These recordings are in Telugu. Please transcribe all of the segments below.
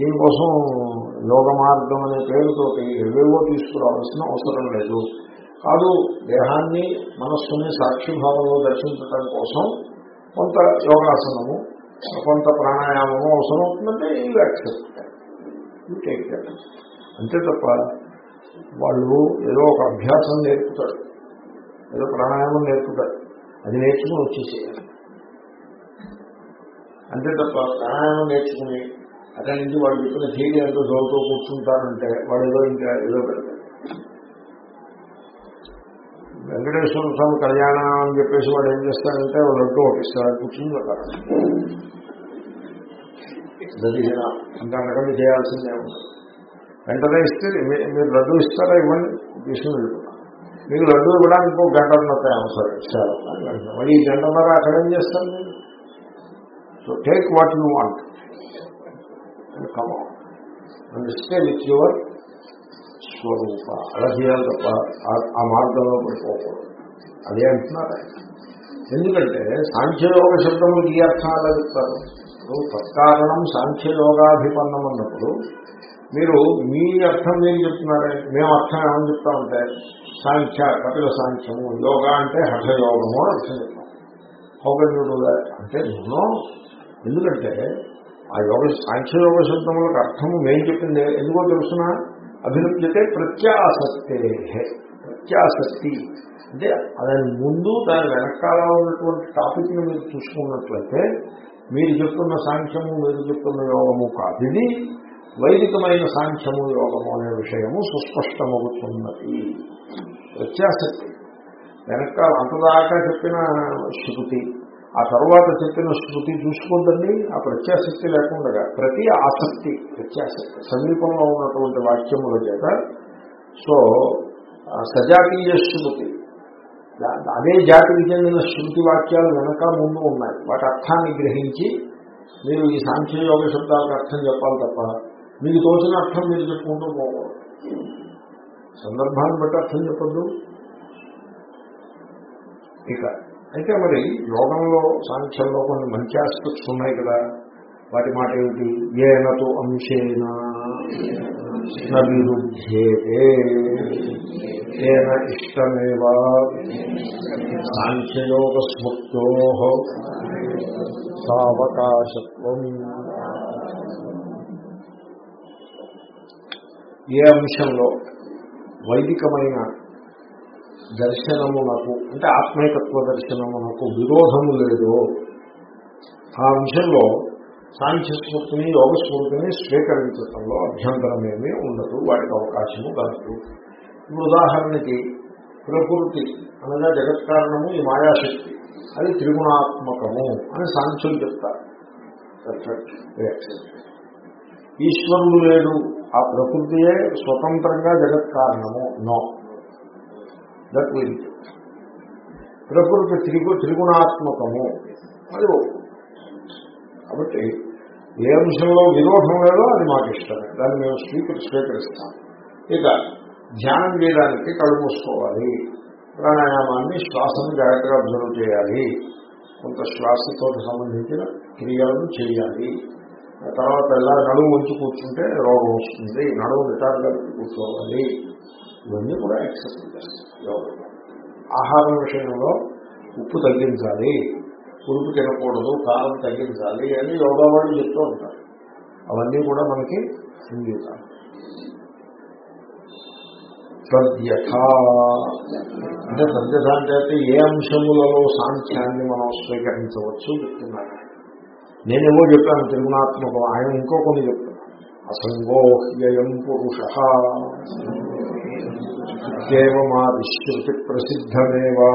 దీనికోసం యోగ మార్గం అనే పేరుతోటి ఎవేవో తీసుకురావాల్సిన అవసరం లేదు. కాదు దేహాన్ని మనస్సుని సాక్షిభావంలో దర్శించడం కోసం కొంత యోగాసనము కొంత ప్రాణాయామము అవసరం అవుతుందంటే ఈ యాక్సెప్ట్ టేక్ అంతే తప్ప వాళ్ళు ఏదో ఒక అభ్యాసం నేర్పుతారు. ఏదో ప్రాణాయామం నేర్పుతారు. అది నేర్చుకుని వచ్చేసేయాలి. అంతే తప్ప ప్రాణాయామం నేర్చుకుని అక్కడి నుంచి వాళ్ళు చెప్పిన థియరీ ఎంతో చదువుతూ కూర్చుంటారంటే వాడు ఏదో ఇంకా ఏదో పెడతారు వెంకటేశ్వర స్వామి కళ్యాణం అని చెప్పేసి వాడు ఏం చేస్తారంటే వాళ్ళు లడ్డు ఒకటిస్తారు కూర్చుని వెళ్తారు జరిగిన ఇంకా అంతకంటే చేయాల్సిందే. వెంటనే ఇస్తే మీరు లడ్డు ఇస్తారా ఇవ్వండి తీసుకుని వెళ్ళిపోతాం. మీకు లడ్డు ఇవ్వడానికి ఇంకో గంటన్నర అవసరం. ఇస్తారు మళ్ళీ ఈ గంటన్నర అక్కడ ఏం చేస్తారు మీరు? So take what you want and come and stay your స్వరూప అలా చేయాలి తప్ప ఆ- మార్గంలో పడిపోకూడదు అదే అంటున్నారు ఎందుకంటే సాంఖ్యయోగ శబ్దములకు ఈ అర్థం అలా చెప్తారు. ఇప్పుడు తత్కారణం సాంఖ్యయోగాభిపన్నం అన్నప్పుడు మీరు మీ అర్థం ఏం చెప్తున్నారే? మేము అర్థం ఏమని చెప్తామంటే సాంఖ్య కపిల సాంఖ్యము యోగా అంటే హఠయోగము అని అర్థం చెప్తాం. హోగన్యుడు అంటే నేను ఎందుకంటే ఆ యోగ సాంఖ్యయోగ శబ్దములకు అర్థము మేము చెప్పింది ఎందుకో తెలుసిన? అభివృద్ధితే ప్రత్యాసక్తే ప్రత్యాసక్తి. అంటే దాని ముందు దాని వెనకాల ఉన్నటువంటి టాపిక్ని మీరు చూసుకున్నట్లయితే మీరు చెప్తున్న సాంఖ్యము మీరు చెప్తున్న యోగము కాదు ఇది. వైదికమైన సాంఖ్యము యోగము అనే విషయము సుస్పష్టమవుతున్నది ప్రత్యాసక్తి. వెనకాల అంతదాకా చెప్పిన శృతి. ఆ తర్వాత చెప్పిన శృతి చూసుకుంటుంది ఆ ప్రత్యాసక్తి లేకుండా ప్రతి ఆసక్తి ప్రత్యాసక్తి సమీపంలో ఉన్నటువంటి వాక్యముల చేత. సో సజాతీయ శృతి అదే జాతికి చెందిన శృతి వాక్యాలు వెనక ముందు ఉన్నాయి. వాటి అర్థాన్ని గ్రహించి మీరు ఈ సాంఖ్యయోగ శబ్దాలకు అర్థం చెప్పాలి తప్ప మీకు తోచిన అర్థం మీరు చెప్పుకుంటూ పోకూడదు. సందర్భాన్ని బట్టి అర్థం చెప్పద్దు. ఇక అయితే మరి యోగంలో సాంఖ్యంలో కొన్ని మంచి ఆస్పెక్ట్స్ ఉన్నాయి కదా. వాటి మాట ఏమిటి? ఏనతో అంశేన నభిరుధ్యేతే. ఏన ఇష్టమేవ? సాంఖ్యయోగ స్మృత్యో సావకాశత్వం. ఏ అంశంలో వైదికమైన దర్శనమునకు అంటే ఆత్మీయతత్వ దర్శనమునకు విరోధము లేదు. ఆ అంశంలో సాంఖ్య స్మృతిని యోగ స్మృతిని స్వీకరించడంలో అభ్యంతరమేమీ ఉండదు వాటికి అవకాశము కలదు. ఇప్పుడు ఉదాహరణకి ప్రకృతి అనగా జగత్ కారణము ఈ మాయాశక్తి అది త్రిగుణాత్మకము అని సాంఖ్యులు చెప్తారు. ఈశ్వరుడు లేడు ఆ ప్రకృతియే స్వతంత్రంగా జగత్ కారణము. నో. దట్ విల్ ప్రకృతి త్రిగు త్రిగుణాత్మకము. అది కాబట్టి ఏ అంశంలో విరోధం లేదో అది మాకు ఇష్టమే. దాన్ని మేము స్వీకరి స్వీకరిస్తాం. ఇక ధ్యానం చేయడానికి కళ్ళు మూసుకోవాలి. ప్రాణాయామాన్ని శ్వాసను జాగ్రత్తగా అబ్జర్వ్ చేయాలి. కొంత శ్వాసతో సంబంధించిన క్రియలను చేయాలి. తర్వాత ఎలా నడుము ఉంచి కూర్చుంటే రోగం వస్తుంది. నడుము నిటారుగా పెట్టి కూర్చోవాలి. ఇవన్నీ కూడా యాక్సెప్ట్ చేస్తాం ఆహారం విషయంలో ఉప్పు తగ్గించాలి పురుపు తినకూడదు కారం తగ్గించాలి అని యోగా వాళ్ళు చెప్తూ ఉంటారు. అవన్నీ కూడా మనకి అంగీకారం తద్యథ అంటే తద్యథ అంటే అయితే ఏ అంశములలో సాంఖ్యాన్ని మనం స్వీకరించవచ్చు చెప్తున్నారు. నేనేమో చెప్పాను త్రిగుణాత్మకం. ఆయన ఇంకో కొన్ని చెప్తాను అసంగోహ్యయం పురుష. కేవమాదిశ్రుతి ప్రసిద్ధమేవా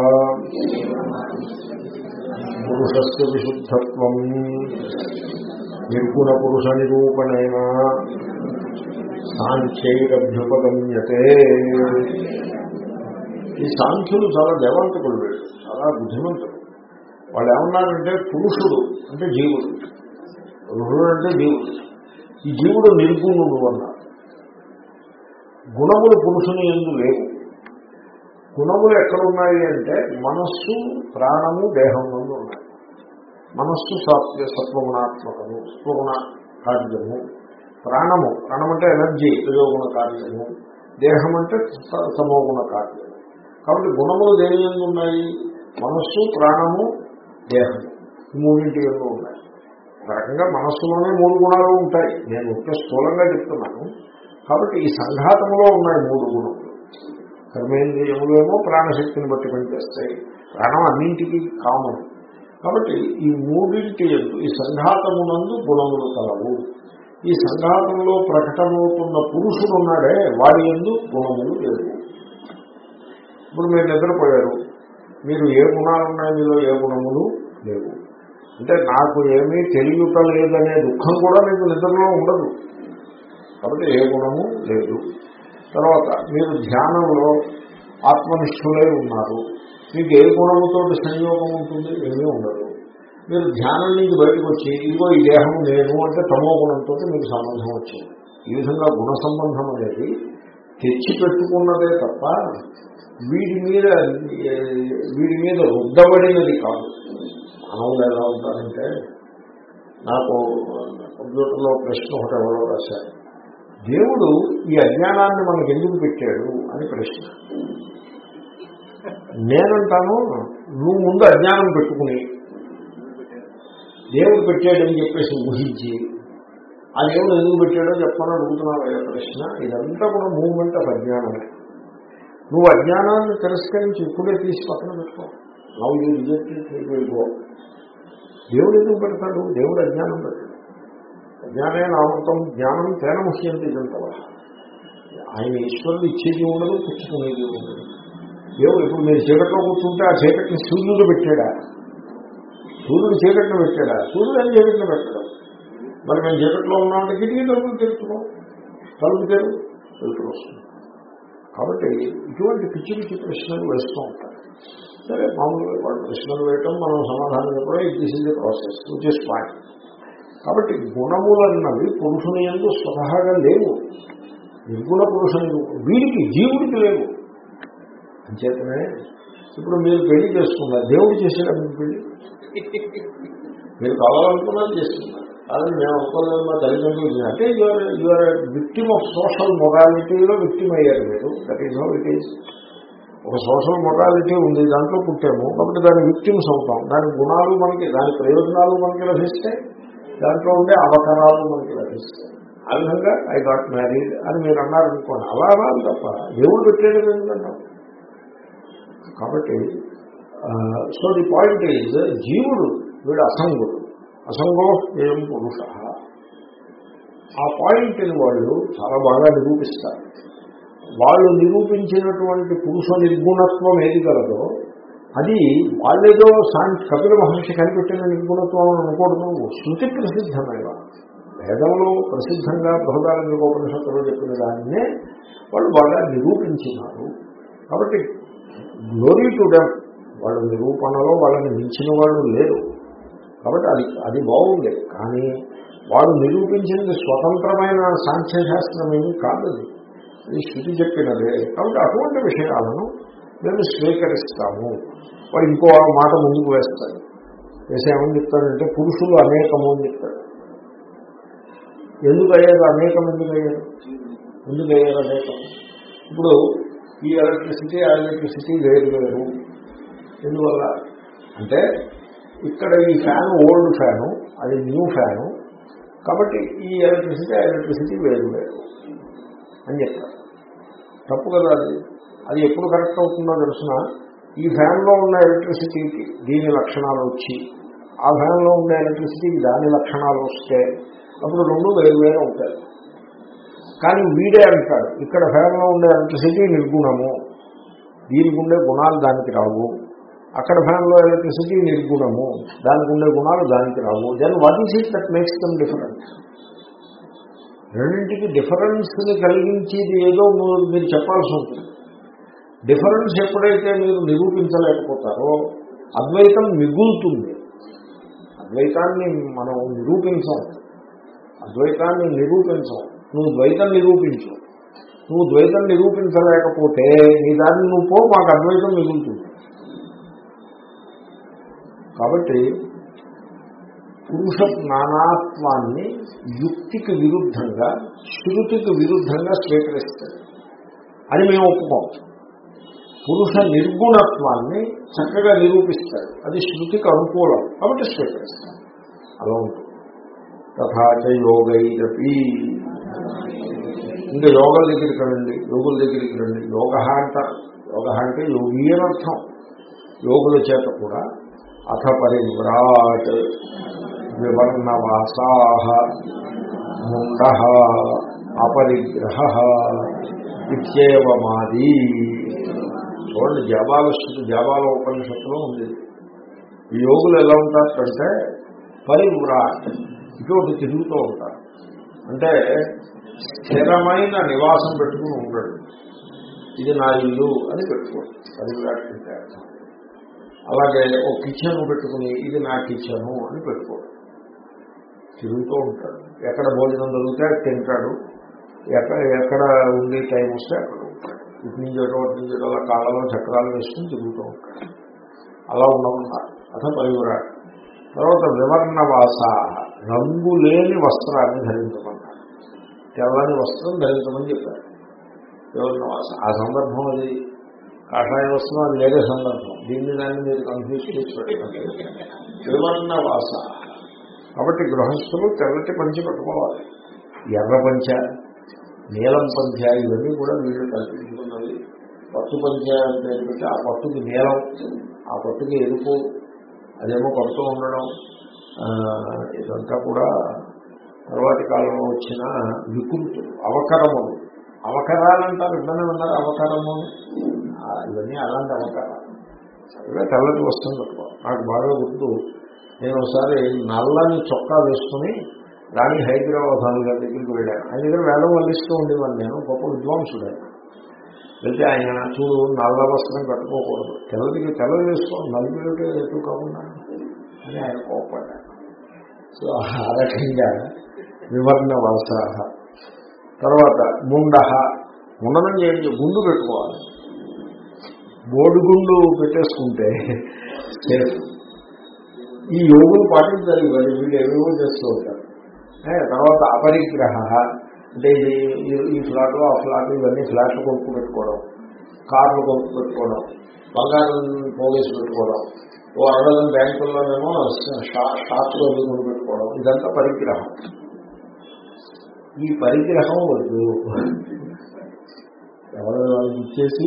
పురుషస్ విశుద్ధత్వం నిర్గుణ పురుష నిరూపణేన సాంఖ్యైరభ్యుపగమ్యతే ఈ సాంఖ్యులు చాలా దేవాంతకులు వీళ్ళు చాలా బుద్ధిమంతులు. వాళ్ళు ఏమన్నారంటే పురుషుడు అంటే జీవుడు రుణుడు అంటే జీవుడు. ఈ జీవుడు నిర్గుణుడు అన్నారు. గుణములు పురుషుని ఎందు లేవు. గుణములు ఎక్కడున్నాయి అంటే మనస్సు ప్రాణము దేహం ఉన్నాయి. మనస్సు సాత్వ సత్వగుణాత్మకము సత్వగుణ కార్యము. ప్రాణము ప్రాణం అంటే ఎనర్జీ రజోగుణ కార్యము. దేహం అంటే సమోగుణ కార్యము. కాబట్టి గుణములు దేని ఉన్నాయి? మనస్సు ప్రాణము దేహము. ఈ మూడింటి ఎందుకు ఉన్నాయి. ఒక రకంగా మనస్సులోనే మూడు గుణాలు ఉంటాయి. నేను ఒకే స్థూలంగా చెప్తున్నాను. కాబట్టి ఈ సంఘాతంలో ఉన్నాయి మూడు గుణములు. కర్మేంద్రియములేమో ప్రాణశక్తిని బట్టి పనిచేస్తాయి. ప్రాణం అన్నింటికి కామన్ కాబట్టి ఈ మూడింటి ఎందు ఈ సంఘాతమునందు గుణములు కలవు. ఈ సంఘాతంలో ప్రకటమవుతున్న పురుషుడు ఉన్నాడే వాడి ఎందు గుణములు లేవు. ఇప్పుడు మీరు నిద్రపోయారు. మీరు ఏ గుణాలు ఉన్నాయి మీలో ఏ గుణములు లేవు. అంటే నాకు ఏమీ తెలియట లేదనే దుఃఖం కూడా మీకు నిద్రలో ఉండదు. కాబట్టి ఏ గుణము లేదు. తర్వాత మీరు ధ్యానంలో ఆత్మనిష్ఠులై ఉన్నారు. మీకు ఏ గుణముతో సంయోగం ఉంటుంది ఏమీ ఉండదు. మీరు ధ్యానం నుంచి బయటకు వచ్చి ఇదిగో ఈ దేహం నేను అంటే తమో గుణంతో మీకు సంబంధం వచ్చింది. ఈ విధంగా గుణ సంబంధం అనేది తెచ్చి పెట్టుకున్నదే తప్ప వీడి మీద వీడి మీద రుద్దబడినది కాదు. మానవులు ఎలా ఉంటారంటే నాకు కంప్యూటర్లో ప్రశ్న ఒకటి ఎవరో రాశారు. దేవుడు ఈ అజ్ఞానాన్ని మనకు ఎందుకు పెట్టాడు అని ప్రశ్న. నేనంటాను నువ్వు ముందు అజ్ఞానం పెట్టుకుని దేవుడు పెట్టాడని చెప్పేసి ఊహించి ఆ దేవుడు ఎందుకు పెట్టాడో చెప్పని అడుగుతున్నావు ప్రశ్న. ఇదంతా కూడా మూమెంట్ ఆఫ్ అజ్ఞానమే. నువ్వు అజ్ఞానాన్ని తిరస్కరించి ఇప్పుడే తీసి పక్కన పెట్టుకో. నవ్వు రిజెక్ట్ వెళ్ళిపో దేవుడు ఎందుకు పెడతాడు? దేవుడు అజ్ఞానం పెడతాడు. అజ్ఞానే నామృతం జ్ఞానం తేన ముఖ్యంతి ఇదంతవా ఆయన ఈశ్వరుడు ఇచ్చేది ఉండదు పుచ్చుకునేది ఉండదు. దేవుడు ఇప్పుడు మీరు చీకట్లో కూర్చుంటే ఆ చీకటిని సూర్యుడు పెట్టాడా? సూర్యుడు చీకట్లో పెట్టాడా? సూర్యుడు అని చీకట్లో పెట్టడం. మరి మేము చీకట్లో ఉన్నామంటే కిటికీ తలుపులు తెలుసుకో తలుపు తెలు వెళ్తూ వస్తుంది. కాబట్టి ఇటువంటి పిచ్చి పిచ్చి ప్రశ్నలు వేస్తూ ఉంటారు. సరే మామూలుగా వాళ్ళు ప్రశ్నలు వేయటం మనం సమాధానం చెప్పడం it this is the process which is point కాబట్టి గుణములన్నవి పురుషుని ఎందు స్వతహాగా లేవు. నిర్గుణ పురుషుని వీడికి జీవుడికి లేవు. అంచేతనే ఇప్పుడు మీరు పెళ్ళి చేసుకున్నారు. దేవుడు చేసాడా మీరు పెళ్ళి? మీరు కావాలనుకున్నది చేస్తున్నారు. అది మేము అనుకోలేదు మా తల్లిదండ్రులు అంటే your your victim of social మొరాలిటీలో victim అయ్యారు మీరు. That is how it is ఒక సోషల్ మొరాలిటీ ఉంది దాంట్లో పుట్టాము. కాబట్టి దాని విక్టిమ్స్ అవుతాం. దాని గుణాలు మనకి దాని ప్రయోజనాలు మనకి లభిస్తాయి. దాంట్లో ఉండే అవకరాలు మనకి లభిస్తాయి. ఆ విధంగా ఐ గాట్ మ్యారీడ్ అని మీరు అన్నారనుకోండి అలా అనాలి తప్ప దేవుడు పెట్టేది ఎందుకంటాం కాబట్టి సో ది పాయింట్ ఈజ్ జీవుడు వీడు అసంగుడు. అసంగో ఏం పురుష? ఆ పాయింట్ని వాళ్ళు చాలా బాగా నిరూపిస్తారు. వాళ్ళు నిరూపించినటువంటి పురుష నిర్గుణత్వం ఏది కలదో అది వాళ్ళేదో సాంఖ్య కపిల మహర్షి కనిపెట్టిన నిపుణత్వం అని అనుకోవడం శృతి ప్రసిద్ధమైన వేదంలో ప్రసిద్ధంగా బృహదారంగోపనిషత్తులో చెప్పిన దాన్నే వాళ్ళు బాగా నిరూపించినారు. కాబట్టి గ్లోరీ టు డెమ్ వాళ్ళ నిరూపణలో వాళ్ళని మించిన వాళ్ళు లేరు. కాబట్టి అది అది బాగుంది. కానీ వాడు నిరూపించింది స్వతంత్రమైన సాంఖ్యశాస్త్రం ఏమీ కాదు అది శృతి చెప్పినదే. కాబట్టి అటువంటి విషయాలను మేము స్వీకరిస్తాము. వాడు ఇంకో మాట ముందుకు వేస్తాడు. వేసే ఏమని చెప్తాడంటే పురుషులు అనేకము అని చెప్తాడు. ఎందుకు అయ్యారు అనేకం ఎందుకు అయ్యారు ఎందుకు అయ్యారు అనేకం ఇప్పుడు ఈ ఎలక్ట్రిసిటీ ఆ ఎలక్ట్రిసిటీ వేరు వేరు. ఎందువల్ల? అంటే ఇక్కడ ఈ ఫ్యాన్ ఓల్డ్ ఫ్యాను అది న్యూ ఫ్యాను. కాబట్టి ఈ ఎలక్ట్రిసిటీ ఆ ఎలక్ట్రిసిటీ వేరు వేరు అని చెప్తారు తప్పు కదా అది? అది ఎప్పుడు కరెక్ట్ అవుతుందో తెలుసిన ఈ ఫ్యాన్లో ఉన్న ఎలక్ట్రిసిటీకి దీని లక్షణాలు వచ్చి ఆ ఫ్యాన్లో ఉండే ఎలక్ట్రిసిటీకి దాని లక్షణాలు వస్తే అప్పుడు రెండు వేరు వేరు అవుతాయి. కానీ వీడే అంటాడు ఇక్కడ ఫ్యాన్లో ఉండే ఎలక్ట్రిసిటీ నిర్గుణము. దీనికి ఉండే గుణాలు దానికి రావు. అక్కడ ఫ్యాన్లో ఎలక్ట్రిసిటీ నిర్గుణము. దానికి ఉండే గుణాలు దానికి రావు. Then what is it that makes them different రెండింటికి డిఫరెన్స్ని కలిగించేది ఏదో మీరు చెప్పాల్సి ఉంటుంది. డిఫరెన్స్ ఎప్పుడైతే మీరు నిరూపించలేకపోతారో అద్వైతం మిగులుతుంది. అద్వైతాన్ని మనం నిరూపించం. అద్వైతాన్ని నిరూపించాం. నువ్వు ద్వైతం నిరూపించు. నువ్వు ద్వైతం నిరూపించలేకపోతే నీ దాన్ని నువ్వు పో మాకు అద్వైతం మిగులుతుంది. కాబట్టి పురుష నానాత్వాన్ని యుక్తికి విరుద్ధంగా శృతికి విరుద్ధంగా స్వీకరిస్తాడు అని మేము ఒప్పుకోం. పురుష నిర్గుణత్వాన్ని చక్కగా నిరూపిస్తాడు. అది శృతికి అనుకూలం. కాబట్టి స్వీకరిస్తాడు. అలా ఉంటుంది. తథాచ యోగైరపి. ఇంకా యోగుల దగ్గరికి రండి. యోగుల దగ్గరికి రండి. యోగ అంట యోగ అంటే యోగి అని అర్థం. యోగుల చేత కూడా అథ పరివ్రాట్ వివర్ణవాసా ముండ అపరిగ్రహ ఇత్యేవమాది. చూడండి జపాల జాబాల ఉపనిషత్తులో ఉంది. ఈ యోగులు ఎలా ఉంటారంటే పరిమ్రాట్ ఇటువంటి తిరుగుతూ ఉంటారు. అంటే స్థిరమైన నివాసం పెట్టుకుని ఉంటాడు ఇది నా ఇల్లు అని పెట్టుకోడు పరిమ్రాట్ అంటే అర్థం. అలాగే ఓ కిచెన్ పెట్టుకుని ఇది నా కిచెను అని పెట్టుకోడు తిరుగుతూ ఉంటాడు ఎక్కడ భోజనం దొరికితే తింటాడు. ఎక్కడ ఎక్కడ ఉండే టైం వస్తే అక్కడ ఇటు నుంచి అటు అటు నుంచి అలా కాళ్ళలో చక్రాలు వేసుకుని తిరుగుతూ ఉంటాడు. అలా ఉండమన్నారు అథ పరివరాడు. తర్వాత వివర్ణ వాస రంగు లేని వస్త్రాన్ని ధరించమన్నారు తెల్లని వస్త్రం ధరించమని చెప్పారు. వివర్ణ వాస ఆ సందర్భం అది. కాషాయ వస్త్రం అది వేరే సందర్భం. దీన్ని దాన్ని మీరు కన్ఫ్యూజ్ చేసి పెట్టండి వివర్ణ వాస కాబట్టి గృహస్థులు తెల్లటి పంచి పెట్టుకోవాలి. ఎర్ర పంచ నీలం పంచ ఇవన్నీ కూడా వీళ్ళు కల్పించుకున్నవి. పట్టు పంచ పేరు పెట్టి ఆ పట్టుకి నీలం ఆ పట్టుకి ఎరుపు అదేమో పడుతూ ఉండడం. ఇదంతా కూడా తర్వాతి కాలంలో వచ్చిన వికృతులు అవకరములు. అవకరాలంటారు ఇబ్బంది ఉన్నారు అవకరము ఇవన్నీ అలాంటి అవకరాలు. ఇవే తెల్లటి వస్తుంది నాకు బాగా గుర్తు. నేను ఒకసారి నల్లని చొక్కా వేసుకుని రాణి హైదరాబాద్ స్వామి గారి దగ్గరికి వెళ్ళాను ఆయన దగ్గర వేదం వల్లిస్తూ ఉండేవాడిని నేను గొప్ప విద్వాంసుడు ఆయన. వెళ్తే ఆయన చూడు నల్ల వస్త్రం కట్టుకోకూడదు తెల్లదికి తెల్ల వేసుకో నలుగురు ఎక్కువ కాకుండా అని ఆయన కోపడ్డాను సో ఆ రకంగా వివర్ణ వాస తర్వాత ముండ ముండనం చేయండి గుండు పెట్టుకోవాలి. బోడిగుండు పెట్టేసుకుంటే సేఫ్ ఈ యోగులు పాటించాలి ఇవన్నీ వీళ్ళు ఏవేవో చేస్తూ ఉంటారు. తర్వాత అపరిగ్రహ అంటే ఇది ఈ ఫ్లాట్ ఆ ఫ్లాట్ ఇవన్నీ ఫ్లాట్లు కొనుక్కు పెట్టుకోవడం కార్లు కొనుక్కు పెట్టుకోవడం బంగారం పోలీసు పెట్టుకోవడం ఓ అరవై బ్యాంకుల్లోనేమో స్టాక్లో కొనుక్కు పెట్టుకోవడం ఇదంతా పరిగ్రహం. ఈ పరిగ్రహం వద్దు. ఎవరు వాళ్ళకి ఇచ్చేసి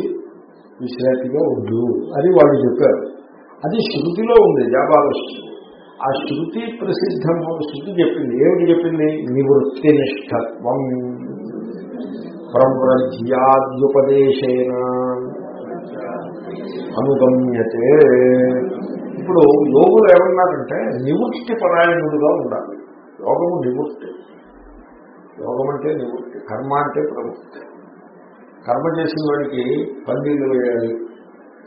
విశ్రాంతిగా వద్దు అది వాళ్ళు చెప్పారు. అది శృతిలో ఉంది జాబాలశ్రుతి ఆ శృతి ప్రసిద్ధం శృతి చెప్పింది. ఏమిటి చెప్పింది? నివృత్తి నిష్ఠత్వం ప్రవ్రజ్యాద్యుపదేశేన అనుగమ్యతే. ఇప్పుడు యోగులు ఏమన్నారంటే నివృత్తి పరాయణుడుగా ఉండాలి. యోగము నివృత్తి. యోగం అంటే నివృత్తి. కర్మ అంటే ప్రవృత్తి. కర్మ చేసిన వాడికి పందిళ్ళు వేయాలి.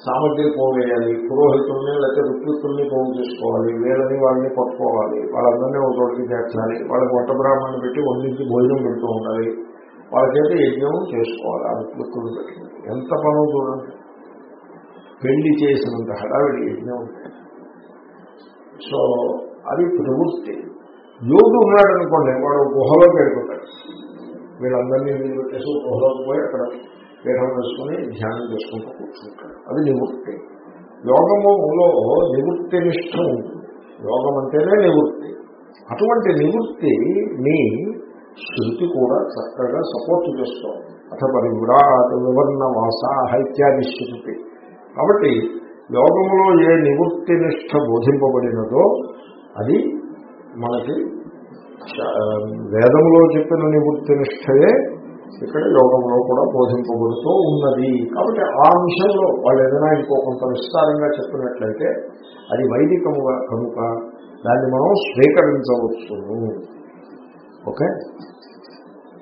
సామగ్రి పోవేయాలి పురోహితుల్ని లేకపోతే ఋత్విక్కుల్ని పోగు చేసుకోవాలి వీళ్ళని వాళ్ళని పట్టుకోవాలి వాళ్ళందరినీ ఒక చోటికి చేర్చాలి వాళ్ళకి వంట బ్రాహ్మణ్ణి పెట్టి వండించి భోజనం పెడుతూ ఉండాలి. వాళ్ళ చేత యజ్ఞం చేసుకోవాలి ఆ ఋత్విక్కులు పెట్టుకుని ఎంత పనులు చూడండి. పెళ్ళి చేసినంత హడావిడి యజ్ఞం. సో అది ప్రవృత్తి. యోగి ఉన్నాడనుకోండి వాడు గుహలోకి వెళ్ళిపోతాడు. వీళ్ళందరినీ వీళ్ళు పెట్టేసి గుహలోకి పోయి అక్కడ పీఠం వేసుకుని ధ్యానం చేసుకుంటూ కూర్చుంటాడు. అది నివృత్తి. యోగములో నివృత్తి నిష్ట ఉంటుంది. యోగం అంటేనే నివృత్తి. అటువంటి నివృత్తిని శృతి కూడా చక్కగా సపోర్ట్ చేస్తాం అథ పరివ్రాట్ వివర్ణ వాసాహ ఇత్యాది శృతి. కాబట్టి యోగంలో ఏ నివృత్తి నిష్ట బోధింపబడినదో అది మనకి వేదంలో చెప్పిన నివృత్తి నిష్టయే ఇక్కడ యోగంలో కూడా బోధింపబడుతూ ఉన్నది. కాబట్టి ఆ అంశంలో వాళ్ళు ఏదైనా ఇంకో కొంత విస్తారంగా చెప్పినట్లయితే అది వైదికముగా కనుక దాన్ని మనం స్వీకరించవచ్చును ఓకే?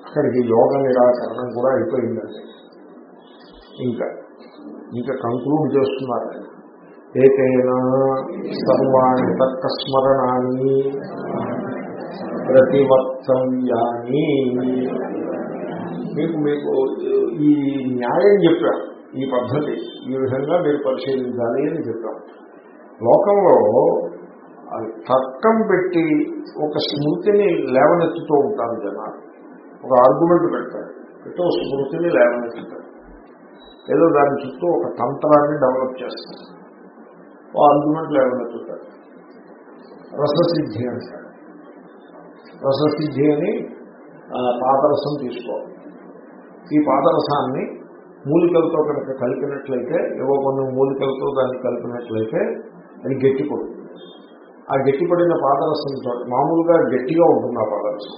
అక్కడికి యోగ నిరాకరణం కూడా అయిపోయిందండి ఇంకా ఇంకా కంక్లూడ్ చేస్తున్నారు. ఏకైనా సర్వాణి తర్కస్మరణాన్ని ప్రతివర్తవ్యాన్ని మీకు మీకు ఈ న్యాయం చెప్పాం. ఈ పద్ధతి. ఈ విధంగా మీరు పరిశీలించాలి అని చెప్పాం. లోకంలో అది తర్కం పెట్టి ఒక స్మృతిని లేవనెత్తుతూ ఉంటారు జనాలు. ఒక ఆర్గ్యుమెంట్ పెడతారు. పెట్టి ఒక స్మృతిని లేవనెత్తుతారు. ఏదో దాని చుట్టూ ఒక తంత్రాన్ని డెవలప్ చేస్తారు. ఓ ఆర్గ్యుమెంట్ లేవనెత్తుతారు. రససిద్ధి అంటారు. రససిద్ధి అని పాదరసం తీసుకోవాలి. ఈ పాదరసాన్ని మూలికలతో కనుక కలిపినట్లయితే ఏవో కొన్ని మూలికలతో దాన్ని కలిపినట్లయితే అది గట్టి పడుతుంది ఆ గట్టిపడిన పాదరసం మామూలుగా గట్టిగా ఉంటుంది ఆ పాదరసం.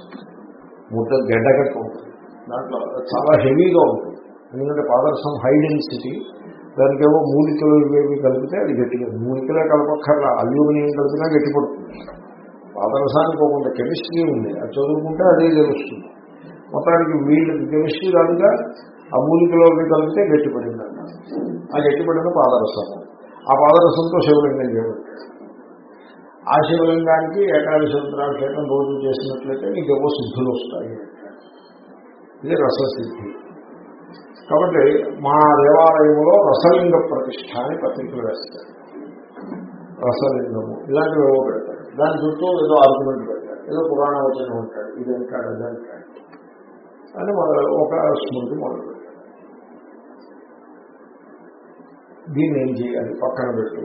ముద్ద గడ్డగట్టు ఉంటుంది. దాంట్లో చాలా హెవీగా ఉంటుంది. ఎందుకంటే పాదరసం హై డెన్సిటీ దానికి ఏవో మూలికలు ఇవేవి కలిపితే అది గట్టిగా మూలికలే కలపక్కర్లా అల్యూమినియం కలిపినా గట్టి పడుతుంది పాదరసానికి ఒక కెమిస్ట్రీ ఉంది. అది చదువుకుంటే అదే తెలుస్తుంది. మొత్తానికి వీళ్ళకి కెమిస్ట్రీ రాదుగా ఆ మూలికలోకి కలిపితే గట్టిపడింది ఆ గట్టిపడిన పాదరసం ఆ పాదరసంతో శివలింగం చేయబట్టాడు ఆ శివలింగానికి ఏకాదశి రుద్రాభిషేకం రోజు చేసినట్లయితే నీకు ఏవో సిద్ధులు వస్తాయి. ఇది రససిద్ధి. కాబట్టి మా దేవాలయంలో రసలింగ ప్రతిష్ట అని పత్రికలు వేస్తారు. రసలింగము. ఇలాంటివి ఏవో పెడతారు. దాని చుట్టూ ఏదో ఆర్గ్యుమెంట్ పెడతారు. ఏదో పురాణ వచనం ఉంటాడు. ఇది అంటాడు అది అంటాడు అని ఒక స్మృతి మొదలు దీన్ని ఏం చేయాలి? పక్కన పెట్టు.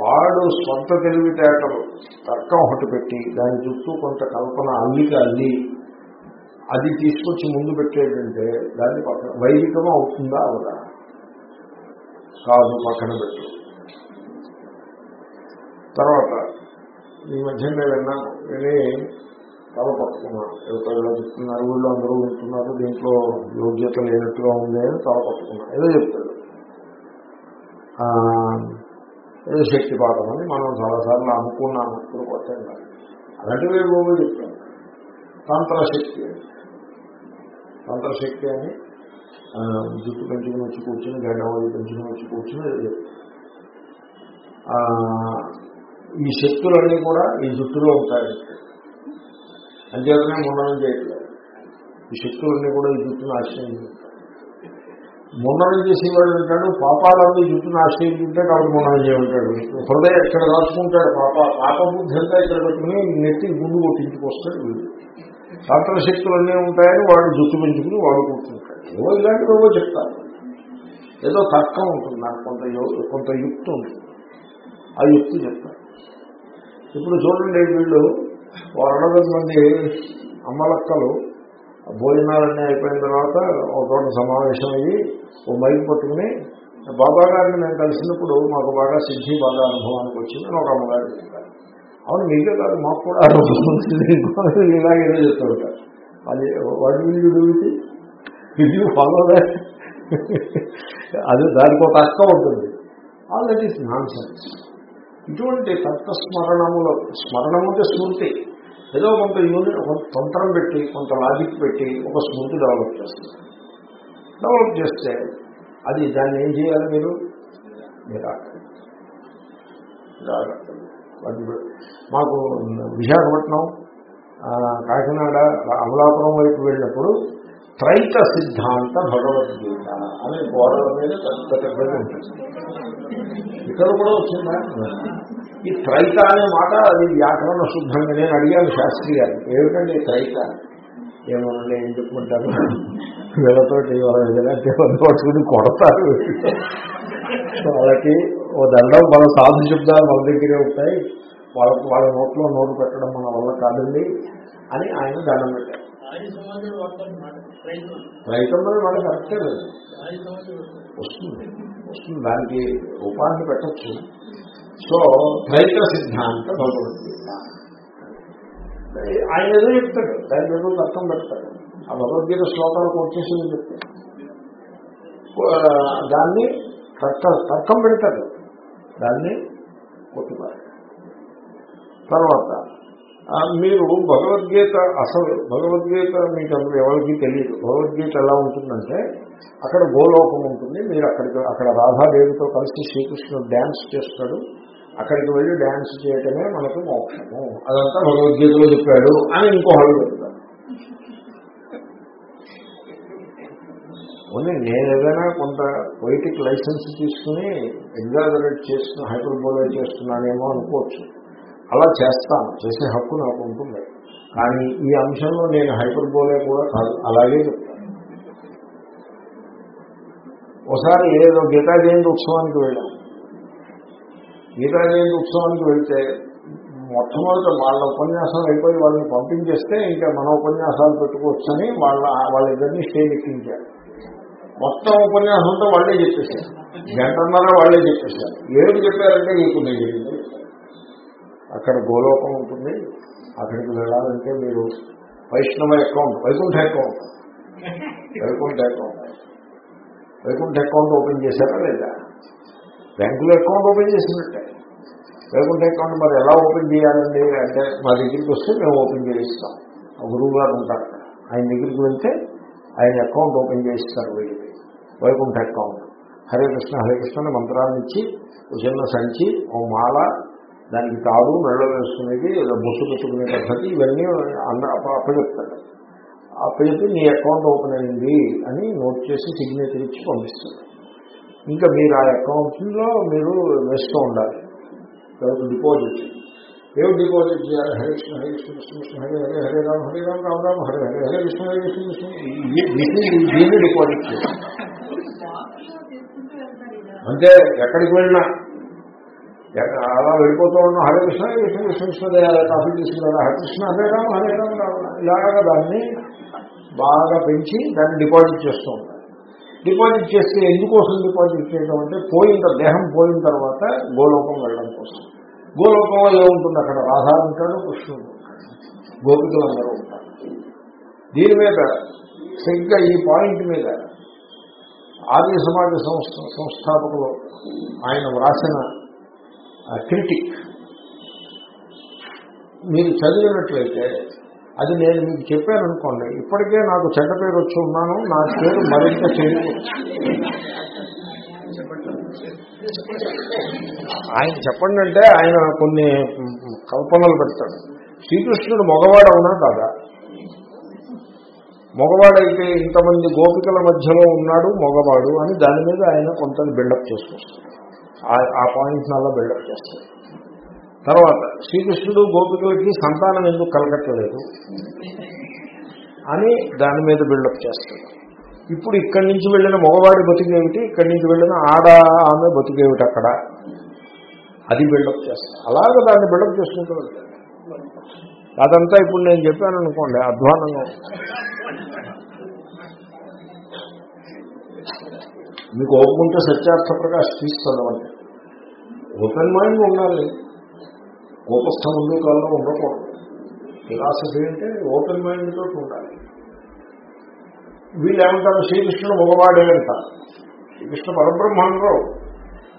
వాడు సొంత తెలివితేటలు తర్కం ఒకటి పెట్టి దాని చుట్టూ కొంత కల్పన అల్లిక అల్లి అది తీసుకొచ్చి ముందు పెట్టేటంటే దాన్ని పక్కన వైదికం అవుతుందా అవదా? కాదు పక్కన పెట్టు. తర్వాత ఈ మధ్య నేను విన్నాను విని చాలా పట్టుకున్నాను ఎవరికైనా చెప్తున్నారు ఊళ్ళో అందరూ వింటున్నారు దీంట్లో యోగ్యత లేనట్టుగా ఉంది అని చాలా పట్టుకున్నాను ఏదో చెప్తాడు ఏదో శక్తి పాఠం అని మనం చాలాసార్లు అనుకున్నాము. ఇప్పుడు కొత్తగా అలాంటివి ఏవో చెప్తాను తంత్రశక్తి అని. తంత్రశక్తి అని జుట్టు పెంచుకుని వచ్చి కూర్చుని గడ్డవాళ్ళు పెంచుకుని వచ్చి కూర్చుని ఈ శక్తులన్నీ కూడా ఈ జుట్టులో ఉంటాయి. అంతేగానే ముండనం చేయట్లేదు. ఈ శక్తులన్నీ కూడా ఈ జుట్టును ఆశ్రయించుకుంటాయి ముండనం చేసేవాడు ఉంటాడు పాపాలన్నీ జుట్టును ఆశ్రయించుంటే కాబట్టి ముండనం చేయమంటాడు. హృదయ ఎక్కడ రాసుకుంటాడు పాప పాప బుద్ధి అంతా ఇక్కడ పెట్టుకుని నెత్తి గుండు కొట్టించుకొస్తాడు వీడు. శాస్త్రశక్తులన్నీ ఉంటాయని వాడు జుట్టు పెంచుకుని వాడు కూర్చుంటాడు. ఏవో ఇలాంటివి ఏవో చెప్తారు. ఏదో తర్కం ఉంటుంది నాకు కొంత కొంత యుక్తి ఉంటుంది. ఆ యుక్తి చెప్తారు. ఇప్పుడు చూడండి వీళ్ళు అరవై మంది అమ్మలక్కలు భోజనాలన్నీ అయిపోయిన తర్వాత ఒక చోట సమావేశం అయ్యి ఓ మైక్ పట్టుకుని బాబా గారిని మేము కలిసినప్పుడు మాకు బాగా సిద్ధి బాగా అనుభవానికి వచ్చింది అని ఒక అమ్మగారు చెప్తారు అవును మీకే కాదు మాకు కూడా అనుభవం. ఇలాగే ఏదో అది వాటి వీళ్ళు డూటి ఇది ఫాలో అది దానికి ఒక అక్క ఉంటుంది. All that is nonsense ఇటువంటి తత్వస్మరణముల స్మరణము అంటే స్మృతి. ఏదో కొంత యూనిట్ కొంత తంత్రం పెట్టి కొంత లాజిక్ పెట్టి ఒక స్మృతి డెవలప్ చేస్తుంది. డెవలప్ చేస్తే అది దాన్ని ఏం చేయాలి మీరు? మాకు విశాఖపట్నం కాకినాడ అమలాపురం వైపు వెళ్ళినప్పుడు త్రైత సిద్ధాంత భగవద్గీత అనే గోడల మీద పెద్ద పెద్దగా ఉంటుంది. ఇక్కడ కూడా వచ్చిందా? ఈ త్రైత అనే మాట అది వ్యాకరణ శుద్ధంగా నేను అడిగాను శాస్త్రి గారు ఏమిటండి త్రైత? ఏమన్నా ఏం చెప్పుకుంటారు? వీళ్ళతోటి పట్టుకుని కొడతారు. వాళ్ళకి ఓ దండం మన సాధు శబ్దాలు మన దగ్గరే ఉంటాయి. వాళ్ళకి వాళ్ళ నోట్లో నోరు పెట్టడం మన వల్ల కాదండి అని ఆయన దండం పెట్టారు. రైతం మీద వాళ్ళకి కరెక్టే లేదు. వస్తుంది. వస్తుంది. దానికి ఉపాధి పెట్టచ్చు. సో ద్వైత సిద్ధాంత భగవద్గీత. ఆయన ఏదో చెప్తాడు. దాని ఏదో అర్థం పెడతాడు. ఆ భగవద్గీత శ్లోకాలకు వచ్చేసి చెప్తాడు దాన్ని తర్క తర్కం పెడతాడు. దాన్ని కొట్టుకోవాలి తర్వాత మీరు భగవద్గీత అసలు భగవద్గీత మీకు అసలు ఎవరికి తెలియదు. భగవద్గీత ఎలా ఉంటుందంటే అక్కడ గోలోకం ఉంటుంది. మీరు అక్కడికి అక్కడ రాధాదేవితో కలిసి శ్రీకృష్ణుడు డ్యాన్స్ చేస్తాడు. అక్కడికి వెళ్ళి డ్యాన్స్ చేయటమే మనకు మోక్షము. అదంతా భగవద్గీతలో చెప్పాడు అని ఇంకో హళ్ళు చెప్తారు. ఓన్లీ నేను ఏదైనా కొంత పొయిటిక్ లైసెన్స్ తీసుకుని ఎగ్జాజరేట్ చేసుకుని హైపర్బోలేట్ చేస్తున్నానేమో అనుకోవచ్చు. అలా చేస్తాను చేసే హక్కు నాకు ఉంటుంది. కానీ ఈ అంశంలో నేను హైపర్బోలే కూడా కాదు. అలాగే చెప్తాను ఒకసారి ఏదో గీతా జయంతి ఉత్సవానికి వెళ్ళాం. గీతా జయంతి ఉత్సవానికి వెళ్తే మొట్టమొదట వాళ్ళ ఉపన్యాసం అయిపోయి వాళ్ళని పంపించేస్తే ఇంకా మన ఉపన్యాసాలు పెట్టుకోవచ్చని వాళ్ళ వాళ్ళిద్దరినీ స్టేజ్ ఎక్కించారు. మొత్తం ఉపన్యాసంతో వాళ్ళే చెప్పేశారు. గంటన్నర వాళ్ళే చెప్పేశారు. ఏమి చెప్పారంటే మీకు నేను చెప్పింది అక్కడ గోలోకం ఉంటుంది. అక్కడికి వెళ్ళాలంటే మీరు Vaishnava account Vaikuntha account. Vaikuntha account. Vaikuntha account open చేశారా లేదా? బ్యాంకులో అకౌంట్ ఓపెన్ చేసినట్టే. వైకుంఠ అకౌంట్ మరి ఎలా ఓపెన్ చేయాలండి? అంటే మా దగ్గరికి వస్తే మేము ఓపెన్ చేయిస్తాం. గురువు గారు ఉంటారు. ఆయన దగ్గరికి వెళ్తే ఆయన అకౌంట్ ఓపెన్ చేయిస్తారు వీళ్ళకి వైకుంఠ అకౌంట్. హరే కృష్ణ హరే కృష్ణ మంత్రాన్ని ఇచ్చి చిన్న సంచి ఓ మాల దానికి తాడు మెళ్ళ వేసుకునేది బొట్టు పెట్టుకునే పద్ధతి ఇవన్నీ అన్న అప్ప- అప్పచెప్తాడు. అప్పచెప్పి నీ అకౌంట్ ఓపెన్ అయింది అని నోట్ చేసి సిగ్నేచర్ ఇచ్చి పంపిస్తాడు. ఇంకా మీరు ఆ అకౌంట్లో మీరు వేస్తూ ఉండాలి. డిపాజిట్ ఏమి డిపాజిట్ చేయాలి? హరే కృష్ణ హరే కృష్ణ కృష్ణ కృష్ణ హరే హరే హరే రామ హరే రామ రామ రామ హరే హరే హరే కృష్ణ హరే కృష్ణ కృష్ణ దీన్ని డిపాజిట్ చేయాలి. అంటే ఎక్కడికి వెళ్ళినా అలా వెళ్ళిపోతూ ఉన్నాం. హరే కృష్ణ కృష్ణ కృష్ణ కాఫీ తీసుకున్నారా హరే కృష్ణ హరే రామ హరే రామ ఇలాగా దాన్ని బాగా పెంచి దాన్ని డిపాజిట్ చేస్తూ డిపాజిట్ చేస్తే ఎందుకోసం డిపాజిట్ చేయడం అంటే పోయిన దేహం పోయిన తర్వాత గోలోకం వెళ్ళడం కోసం. గోలోకంలో ఏముంటుంది? అక్కడ రాధా ఉంటాడు కృష్ణుడు ఉంటాడు. గోపికలు అందరూ ఉంటారు. దీని మీద సరిగ్గా ఈ పాయింట్ మీద ఆర్య సమాజ సంస్థ సంస్థాపకులు ఆయన వ్రాసిన క్రిటిక్. మీరు చదివినట్లయితే అది నేను మీకు చెప్పాను అనుకోండి ఇప్పటికే నాకు చెడ్డ పేరు వచ్చి ఉన్నాను నా పేరు మరింత ఆయన చెప్పండి అంటే ఆయన కొన్ని కల్పనలు పెడతాడు. శ్రీకృష్ణుడు మగవాడు అవునా కాదా? మగవాడైతే ఇంతమంది గోపికల మధ్యలో ఉన్నాడు మగవాడు అని దాని మీద ఆయన కొంత బిల్డప్ చేసుకొస్తాడు. ఆ- ఆ పాయింట్ అలా బిల్డప్ చేస్తాడు తర్వాత శ్రీకృష్ణుడు గోపికలకి సంతానం ఎందుకు కలగట్లేదు? అని దాని మీద బిల్డప్ చేస్తాడు ఇప్పుడు ఇక్కడి నుంచి వెళ్ళిన మగవాడి బతికేమిటి ఇక్కడి నుంచి వెళ్ళిన ఆడ ఆమె బతికేమిటి అక్కడ? అది బిల్డప్ చేస్తాడు అలాగే దాన్ని బిల్డప్ చేసుకుంటూ అదంతా ఇప్పుడు నేను చెప్పాను అనుకోండి అధ్వానంగా మీకు ఓపుకుంటే సత్యార్థ ప్రకాశ్ తీసుకుందామంటే ఓపెన్ మైండ్ ఉండాలి. కోపస్థ ముందు కాలంలో ఉండకూడదు. ఫిలాసఫీ అంటే ఓపెన్ మైండ్ తోటి ఉండాలి. వీళ్ళు ఏమంటారు శ్రీకృష్ణుడు మగవాడే అంటారు శ్రీకృష్ణ పరబ్రహ్మాండరావు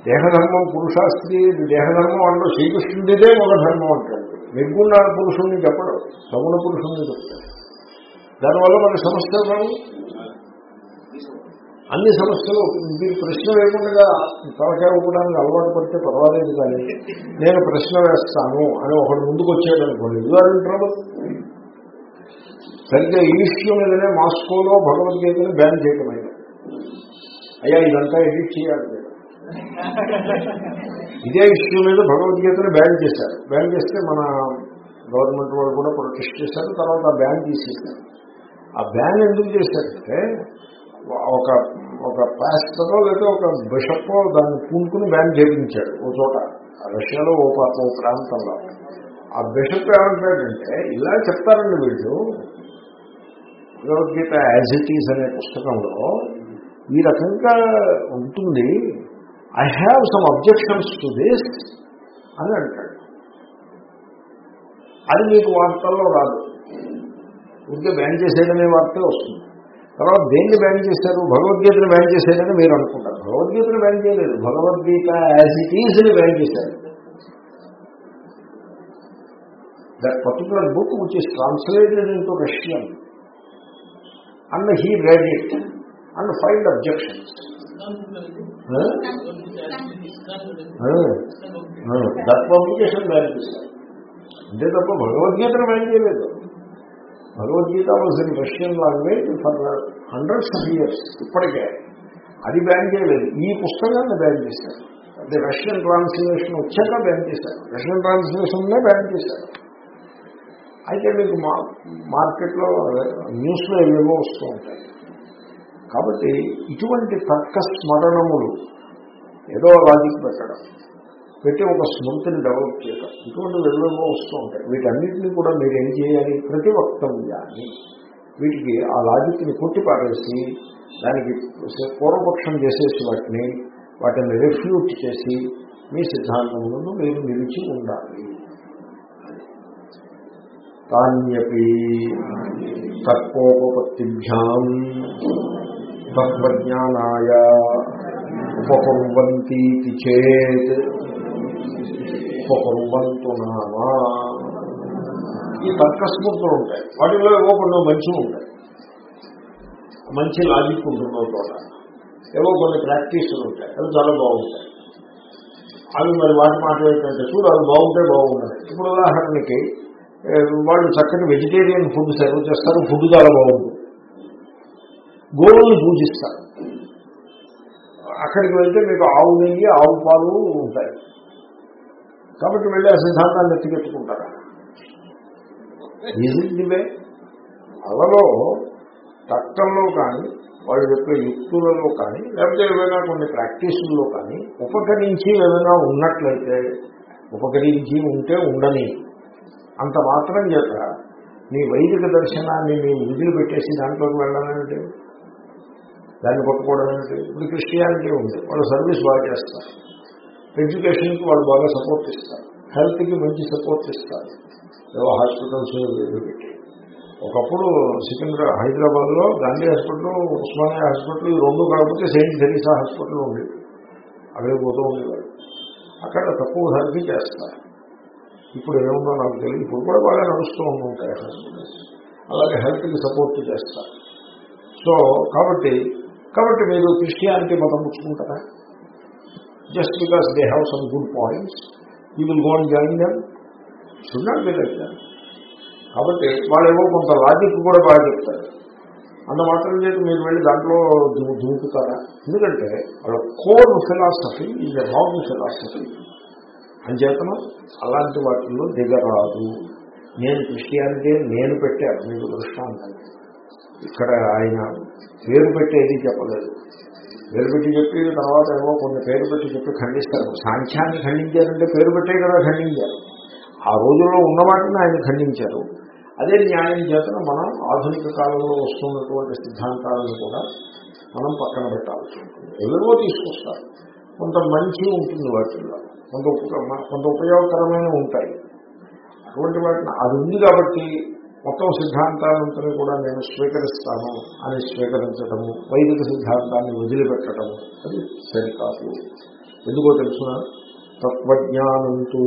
దేహధర్మం పురుషాస్త్రి దేహధర్మం అంటూ శ్రీకృష్ణుడిదే మగ ధర్మం అంటాడు. నిర్గుణ పురుషుణ్ణి చెప్పడు సగుణ పురుషుణ్ణి చెప్తాడు. దానివల్ల మన సమస్యలు అన్ని సమస్యలు. మీరు ప్రశ్న వేయకుండా తలకాయ ఇవ్వడానికి అలవాటు పడితే పర్వాలేదు కానీ నేను ప్రశ్న వేస్తాను అని ఒకటి ముందుకు వచ్చాడు అనుకోండి. ఇవాళ సరిగ్గా ఈ విషయం మీదనే మాస్కోలో భగవద్గీతను బ్యాన్ చేయటమైంది అయ్యా ఇదంతా ఎడిట్ చేయాలి ఇదే ఇష్యూ మీద భగవద్గీతను బ్యాన్ చేశారు. బ్యాన్ చేస్తే మన గవర్నమెంట్ వాళ్ళు కూడా ప్రొటెస్ట్ చేశారు తర్వాత ఆ బ్యాన్ తీసేశారు. ఆ బ్యాన్ ఎందుకు చేశారంటే ఒక ఒక పాస్టరో లేదా ఒక బిషప్ దాన్ని పూనుకుని బ్యాన్ చేయించాడు ఓ చోట. రష్యాలో ఓ పా- ఓ ప్రాంతంలో. ఆ బిషప్ ఏమంటాడంటే ఇలా చెప్తారండి వీళ్ళు. భగవద్గీత యాజ్ ఇట్ ఈజ్ అనే పుస్తకంలో ఈ రకంగా ఉంటుంది. I have some objections to this అని అంటాడు. అది మీకు వార్తల్లో రాదు. ఇంకా బ్యాన్ చేసేయడమే వార్తే వస్తుంది. తర్వాత దేన్ని బ్యాన్ చేశారు? భగవద్గీతను బ్యాన్ చేసేయడని మీరు అనుకుంటారు. భగవద్గీతను బ్యాన్ చేయలేదు. భగవద్గీత యాజ్ ఇట్ ఈజ్ని బ్యాన్ చేశారు. That particular book which is translated into Russian and he read it and find objections that publication ban చేశారు. అంతే తప్ప భగవద్గీతను బ్యాన్ చేయలేదు. Bhagavad Gita was in Russian language for hundreds of years ఇప్పటికే. అది బ్యాన్ చేయలేదు. ఈ పుస్తకాన్ని బ్యాన్ చేశారు. అది రష్యన్ ట్రాన్స్లేషన్ వచ్చాక బ్యాన్ చేశారు. రష్యన్ ట్రాన్స్లేషన్నే బ్యాన్ చేశారు. అయితే మీకు మా మార్కెట్లో న్యూస్లో ఏవేవో వస్తూ ఉంటాయి. కాబట్టి ఇటువంటి తర్క స్మరణములు ఏదో లాజిక్ పెట్టడం. పెట్టి ఒక స్మృతిని డెవలప్ చేయటం ఇటువంటి వెలువేమో వస్తూ ఉంటాయి. వీటన్నిటిని కూడా మీరు ఏం చేయాలి? ప్రతి వక్తవ్యాన్ని వీటికి ఆ లాజిక్ని కొట్టిపారేసి దానికి పూర్వపక్షం చేసేసి వాటిని వాటిని రిఫ్యూట్ చేసి మీ సిద్ధాంతంలో మీరు నిలిచి ఉండాలి. తాన్యపి తత్వోపత్తిభ్యాం తత్వజ్ఞానాయ ఉపకుర్వంతి చేత్ ఉపకుర్వంతు నామా ఈ తర్కస్మృతులు ఉంటాయి. వాటిలో ఏవో కొన్ని మంచివి ఉంటాయి. మంచి లాజిక్ ఉంటుందో చోట. ఏవో కొన్ని ప్రాక్టీసులు ఉంటాయి. అవి చాలా బాగుంటాయి. అవి మరి వాటి మాట ఏంటంటే చూడు అవి బాగుంటే బాగుంటుంది ఇప్పుడు ఉదాహరణకి వాళ్ళు చక్కటి వెజిటేరియన్ ఫుడ్ సర్వ్ చేస్తారు ఫుడ్ చాలా బాగుంటుంది గోవుల్ని పూజిస్తారు. అక్కడికి వెళ్తే మీకు ఆవు నెయ్యి ఆవు పాలు ఉంటాయి. కాబట్టి వెళ్ళి ఆ సిద్ధాంతాన్ని ఎత్తికెట్టుకుంటారా నిజమే అలలో తర్కంలో కానీ వాళ్ళు చెప్పే యుక్తులలో కానీ లేకపోతే ఏవైనా కొన్ని ప్రాక్టీసుల్లో కానీ ఉపకరించి ఏమైనా ఉన్నట్లయితే ఉపకరించి ఉంటే ఉండని అంత మాత్రం చేత నీ వైదిక దర్శనాన్ని నీ విధులు పెట్టేసి దాంట్లోకి వెళ్ళాలంటే దాన్ని పట్టుకోవడం ఏంటి? ఇప్పుడు క్రిస్టియానిటీ ఉంది వాళ్ళు సర్వీస్ బాగా చేస్తారు. ఎడ్యుకేషన్కి వాళ్ళు బాగా సపోర్ట్ ఇస్తారు. హెల్త్కి మంచి సపోర్ట్ ఇస్తారు. ఏవో హాస్పిటల్స్ పెట్టి. ఒకప్పుడు సికింద్రా హైదరాబాద్లో గాంధీ హాస్పిటల్ ఉస్మానియా హాస్పిటల్ ఈ రెండు కాకపోతే సెయింట్ థెరీసా హాస్పిటల్ ఉండేది అక్కడికి పోతూ ఉండేవారు. అక్కడ తక్కువ ధరకి చేస్తారు. ఇప్పుడు ఏముందో నాకు తెలియదు. ఇప్పుడు కూడా బాగా నడుస్తూ ఉంటాయి హాస్పిటల్స్. అలాగే హెల్త్కి సపోర్ట్ చేస్తారు. సో కాబట్టి కాబట్టి మీరు క్రిస్టియానిటీ మతం పుచ్చుకుంటారా? Just because they have some good points we will gone join them should not be like that కాబట్టి వాళ్ళేమో కొంత లాజిక్ కూడా బాగా చెప్తారు. అంత మాత్రం చేసి మీరు వెళ్ళి దాంట్లో దూకుతారా ఎందుకంటే వాళ్ళ core philosophy is wrong philosophy అంచేతనం అలాంటి వాటిల్లో దిగరాదు. నేను క్రిస్టియానిటీ నేను పెట్టాను మీకు దృష్టాంతం. ఇక్కడ ఆయన పేరు పెట్టేది చెప్పలేదు. పేరు పెట్టి చెప్పి తర్వాత ఏమో కొన్ని పేరు పెట్టి చెప్పి ఖండిస్తారు. సాంఖ్యాన్ని ఖండించారంటే పేరు పెట్టే కదా ఖండించారు. ఆ రోజుల్లో ఉన్న వాటిని ఆయన ఖండించారు. అదే న్యాయం చేతన మనం ఆధునిక కాలంలో వస్తున్నటువంటి సిద్ధాంతాలను కూడా మనం పక్కన పెట్టాల్సి ఉంటుంది. ఎవరో తీసుకొస్తారు. కొంత మంచి ఉంటుంది వాటిల్లో. కొంత ఉప- కొంత ఉపయోగకరమైన ఉంటాయి. అటువంటి వాటిని అది ఉంది కాబట్టి మొత్తం సిద్ధాంతాలంతా కూడా నేను స్వీకరిస్తాను అని స్వీకరించటము వైదిక సిద్ధాంతాన్ని వదిలిపెట్టడము అది సరికాదు ఎందుకో తెలుసిన? తత్వజ్ఞానంతో